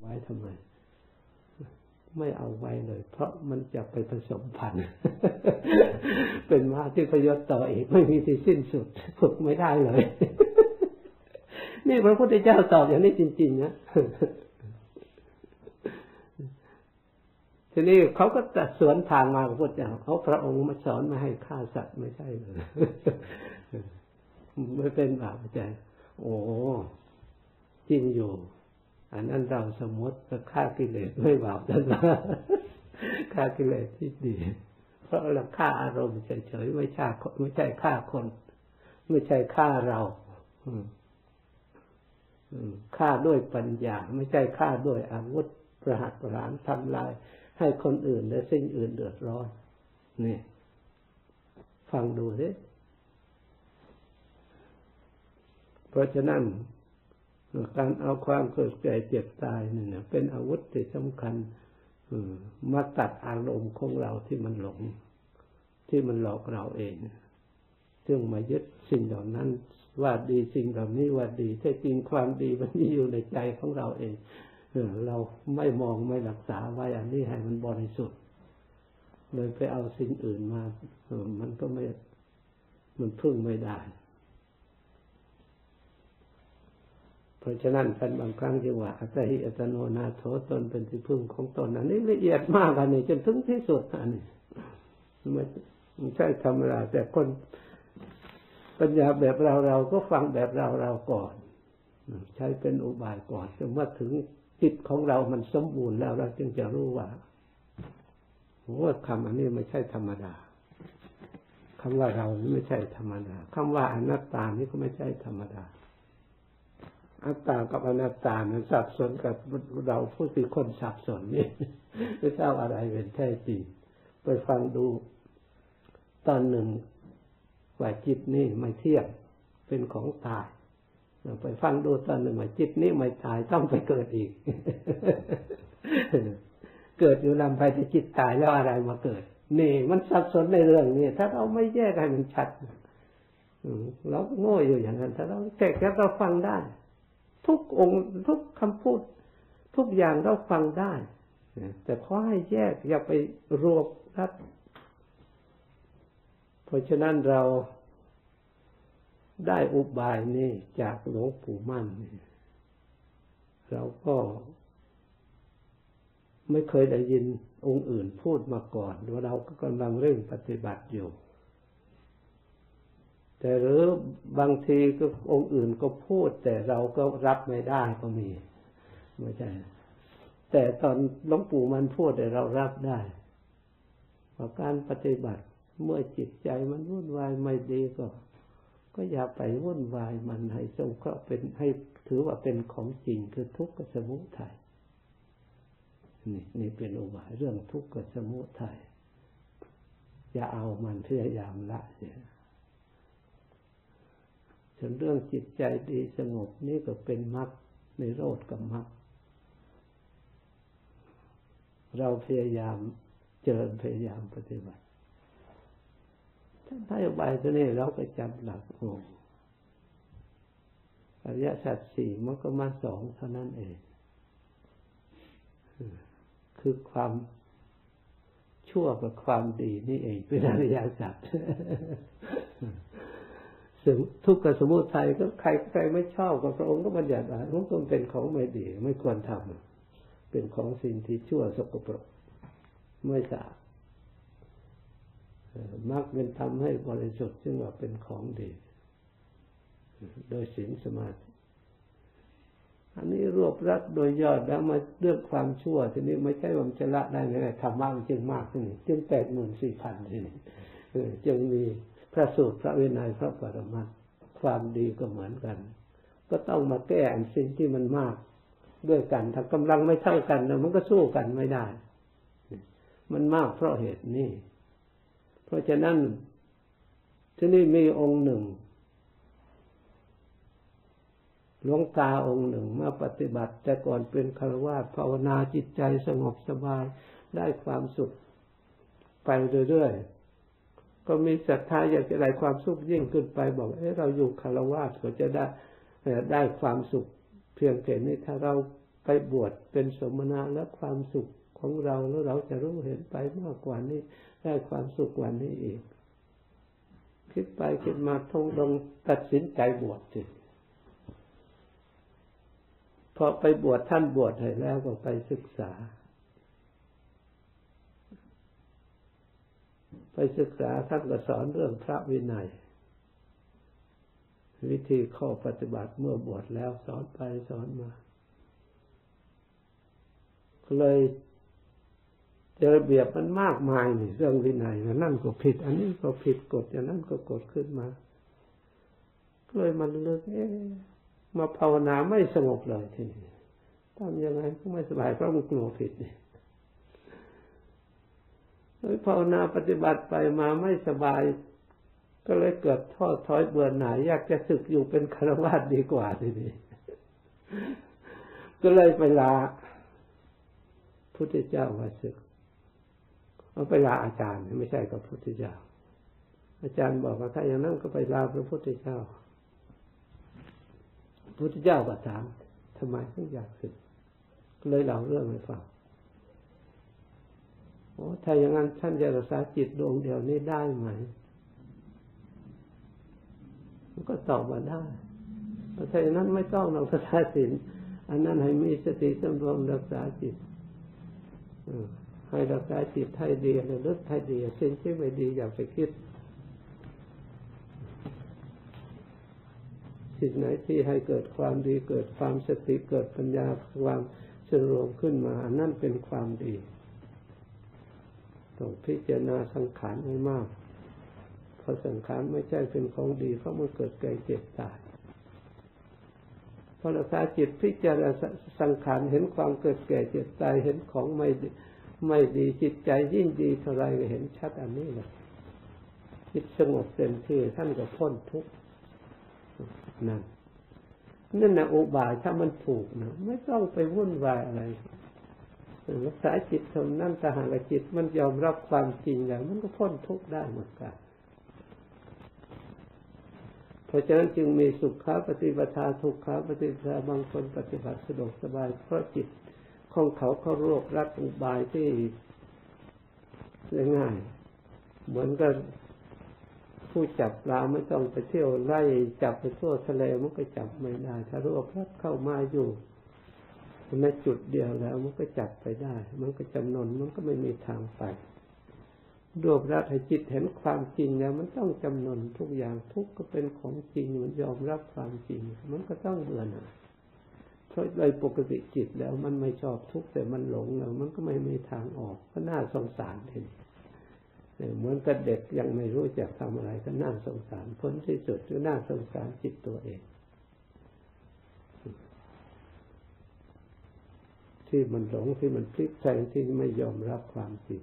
ไว้ทำไม ไม่เอาไว้เลย เพราะมันจะไปผสมพันธุ์เป็นมาที่ประโยชน์ต่ออีก ไม่มีที่สิ้นสุดฝึกไม่ได้เลย นี่พระพุทธเจ้าตอบอย่างนี้จริงๆนะทีนี้เขาก็ตัดสวนทางมาพระพุทธเจ้าเขาพระองค์มาสอนมาให้ฆ่าสัตว์ไม่ใช่เลยไม่เป็นบาปใจโอ้จริงอยู่ อันนั้นเราสมมติจะฆ่ากิเลสไม่บาปนั่นละฆ่ากิเลสที่ดี เพราะเราฆ่าอารมณ์เฉยๆไม่ใช่ไม่ใช่ฆ่าคน ไม่ใช่ฆ่าเราฆ่าด้วยปัญญา ไม่ใช่ฆ่าด้วยอาวุธประหัตประหารทำลาย ให้คนอื่นและสิ่งอื่นเดือดร้อนนี่ฟังดูสิเพราะฉะนั้น การเอาความเกิดแก่เจ็บตายนี่นะเป็นอาวุธที่สำคัญมาตัดอารมณ์ของเราที่มันหลง ที่มันหลอกเราเองซึ่งมายึดสิ่งเหล่านั้น ว่าดีสิ่งเหล่านี้ว่าดีแท้จริงความดีมันมีอยู่ในใจของเราเองเราไม่มองไม่รักษาไว้อันนี้ให้มันบริสุทธิ์เลยไปเอาสิ่งอื่นมามันก็ไม่ มันพึ่งไม่ได้ ราะฉะนั้นกันบางครั้งจึงว่าอัตหิอัตโนนาโถตนเป็นที่พึ่งของตนอันนี้ละเอียดมากอันนี้จนถึงที่สุดอันนี้ไม่ไม่ใช่ธรรมดาแต่คนปัญญาแบบเราเราก็ฟังแบบเราเราก่อน ใช้เป็นอุบายก่อนจนมาถึงจิตของเรามันสมบูรณ์แล้วเราจึงจะรู้ว่าว่าคำอันนี้ไม่ใช่ธรรมดาคำว่าเราไม่ใช่ธรรมดาคำว่าอนัตตานี่ก็ไม่ใช่ธรรมดา อัตตากับอนัตตามันสับสนกับเราผู้ที่คนสับสนนี่ไม่ทราบอะไรเป็นแท้จริงไปฟังดูตอนหนึ่งว่าจิตนี่ไม่เที่ยงเป็นของตายไปฟังดูตอนหนึ่งว่าจิตนี้ไม่ตายต้องไปเกิดอีก เกิดอยู่ลำไปจะจิตตายแล้วอะไรมาเกิด นี่ มันสับสนในเรื่องนี้ถ้าเราไม่แยกให้มันชัดเราโง่อยู่อย่างนั้น ถ้าเราแก้แค่เราฟังได้ ทุกองค์ทุกคำพูด ทุกอย่างเราฟังได้แต่ขอให้แยกอย่าไปรวบรัดเพราะฉะนั้นเราได้อุบายนี้จากหลวงปู่มั่น เราก็ไม่เคยได้ยินองค์อื่นพูดมาก่อน ว่าเราก็กำลังเร่งปฏิบัติอยู่ แต่หรือบางทีก็องค์อื่นก็พูด แต่เราก็รับไม่ได้ก็มีไม่ใช่แต่ตอนหลวงปู่มันพูดแต่เรารับได้ว่าการปฏิบัติเมื่อจิตใจมันวุ่นวายไม่ดีก็ ก็อย่าไปวุ่นวายมันให้ทรงก็เป็นให้ถือว่าเป็นของจริงคือทุกข์กับสมุทัยนี่นี่เป็นอุบายเรื่องทุกข์กับสมุทัยอย่าเอามันพยายามละเสีย ส่วนเรื่องจิตใจดีสงบนี่ก็เป็นมรรคในโรดกับมรรคเราพยายามเจริญพยายามปฏิบัติถ้าอบายตัวนี้เราก็จำหลักโอ้อริยสัจสี่มันก็มาสองเท่านั้นเอง คือความชั่วกับความดีนี่เองเป็นอริยสัจ ทุกข์กับสมุทัยก็ใครใครไม่ชอบกับพระองค์ก็บัญญัติว่ามันเป็นของไม่ดี ไม่ควรทำเป็นของสิ่งที่ชั่วสกปรกไม่สะอาดมักเป็นทำให้บริสุทธิ์ซึ่งว่าเป็นของดี โดยศีลสมาธิอันนี้รวบรัดโดยยอดแล้วมาเลือกความชั่ว ทีนี้ไม่ใช่ว่าจะละได้ไงธรรมะมันจึงมากขึ้นจึงแปดหมื่นสี่พันทีนี้จึงมี ระสูตรพระวินัยพระปรมัตความดีก็เหมือนกัน ก็ต้องมาแก้สิ่งที่มันมากด้วยกัน ถ้ากำลังไม่เท่ากันนะมันก็สู้กันไม่ได้ มันมากเพราะเหตุนี้ เพราะฉะนั้นที่นี่มีองค์หนึ่งหลวงตาองค์หนึ่งมาปฏิบัติ แต่ก่อนเป็นคารวะภาวนาจิตใจสงบสบายได้ความสุขไปเรื่อยๆ ก็มีศรัทธาอยากจะได้ความสุขยิ่งขึ้นไปบอกเออเราอยู่คารวะก็จะได้ได้ความสุขเพียงแค่นี้ถ้าเราไปบวชเป็นสมณะและความสุขของเราแล้วเราจะรู้เห็นไปมากกว่านี้ ได้ความสุขกว่านี้อีก คิดไปคิดมาทงลงตัดสินใจบวชสิพอไปบวชท่านบวชให้แล้วก็ไปศึกษา ไปศึกษาท่านก็สอนเรื่องพระวินัย วิธีข้อปฏิบัติเมื่อบวชแล้วสอนไปสอนมาเลยระเบียบมันมากมายนี่เรื่องวินัยนั่นก็ผิด อันนี้ก็ผิดกฎอย่างนั้นก็กฎขึ้นมาเลยมันเลิกเอ๊มาภาวนาไม่สงบเลยทีนี้ทำยังไงก็ไม่สบายเพราะมันกลัวผิดนี่ย ภาวนาปฏิบัติไปมาไม่สบาย ก็เลยเกิดท้อถอยเบื่อหน่ายอยากจะศึกอยู่เป็นคารวะดีกว่าทีนี้ก็เลยไปลาพุทธเจ้าว่าศึกเอาไปลาอาจารย์ไม่ใช่กับพุทธเจ้า อาจารย์บอกว่าถ้าอย่างนั้นก็ไปลาพระพุทธเจ้าพุทธเจ้าก็ถามทำไมถึงอยากศึกเลยเล่าเรื่องให้ฟัง โอ้ถ้าอย่างนั้นท่านจะรักษาจิตดวงเดียวนี้ได้ไหมมันก็ตอบว่าได้ถ้าอย่างนั้นไม่ต้องรักษาศีลอันนั้นให้มีสติสำรวมรักษาจิตให้รักษาจิตให้ดีระลึกให้ดีสิ่งที่ไม่ดีอย่าไปคิดสิ่งไหนที่ให้เกิดความดีเกิดความสติเกิดปัญญาความสรวมขึ้นมาอันนั่นเป็นความดี ต้องพิจารณาสังขารให้มาก เพราะสังขารไม่ใช่เป็นของดีเพราะมันเกิดแก่เจ็บตายพอรักษาจิตพิจารณาสังขารเห็นความเกิดแก่เจ็บตายเห็นของไม่ไม่ดีจิตใจยิ่งดีเท่าไรเห็นชัดอันนี้เลยจิตสงบเต็มที่ท่านก็พ้นทุกข์นั่นนั่นนะอุบายถ้ามันถูกนะไม่ต้องไปวุ่นวายอะไร รักษาจิตทำนั่นถ้าหากจิตมันยอมรับความจริงแล้ว มันก็พ้นทุกข์ได้เหมือนกันเพราะฉะนั้นจึงมีสุขาปฏิปทาทุกขาปฏิปทาบางคนปฏิบัติสะดวกสบาย เพราะจิตของเขาเขารวบรัดอุบายที่ง่าย เหมือนกับผู้จับปลาไม่ต้องไปเที่ยวไล่จับไปทั่วทะเลมันก็จับไม่ได้ถ้ารวบรัดเข้ามาอยู่ ในจุดเดียวแล้ว มันก็จับไปได้ มันก็จำนนมันก็ไม่มีทางไปรวบรัดให้จิตเห็นความจริงแล้ว มันต้องจำนนทุกอย่างทุกก็เป็นของจริงมันยอมรับความจริง มันก็ต้องเบื่อหน่ายเพราะโดยปกติจิตแล้ว มันไม่ชอบทุกแต่มันหลงแล้ว มันก็ไม่มีทางออกก็น่าสงสารทีนี้เหมือนกับเด็กยังไม่รู้จักทำอะไรก็น่าสงสารผลที่สุดก็น่าสงสารจิตตัวเอง ที่มันหลงที่มันพลิกแพลงที่ไม่ยอมรับความจริง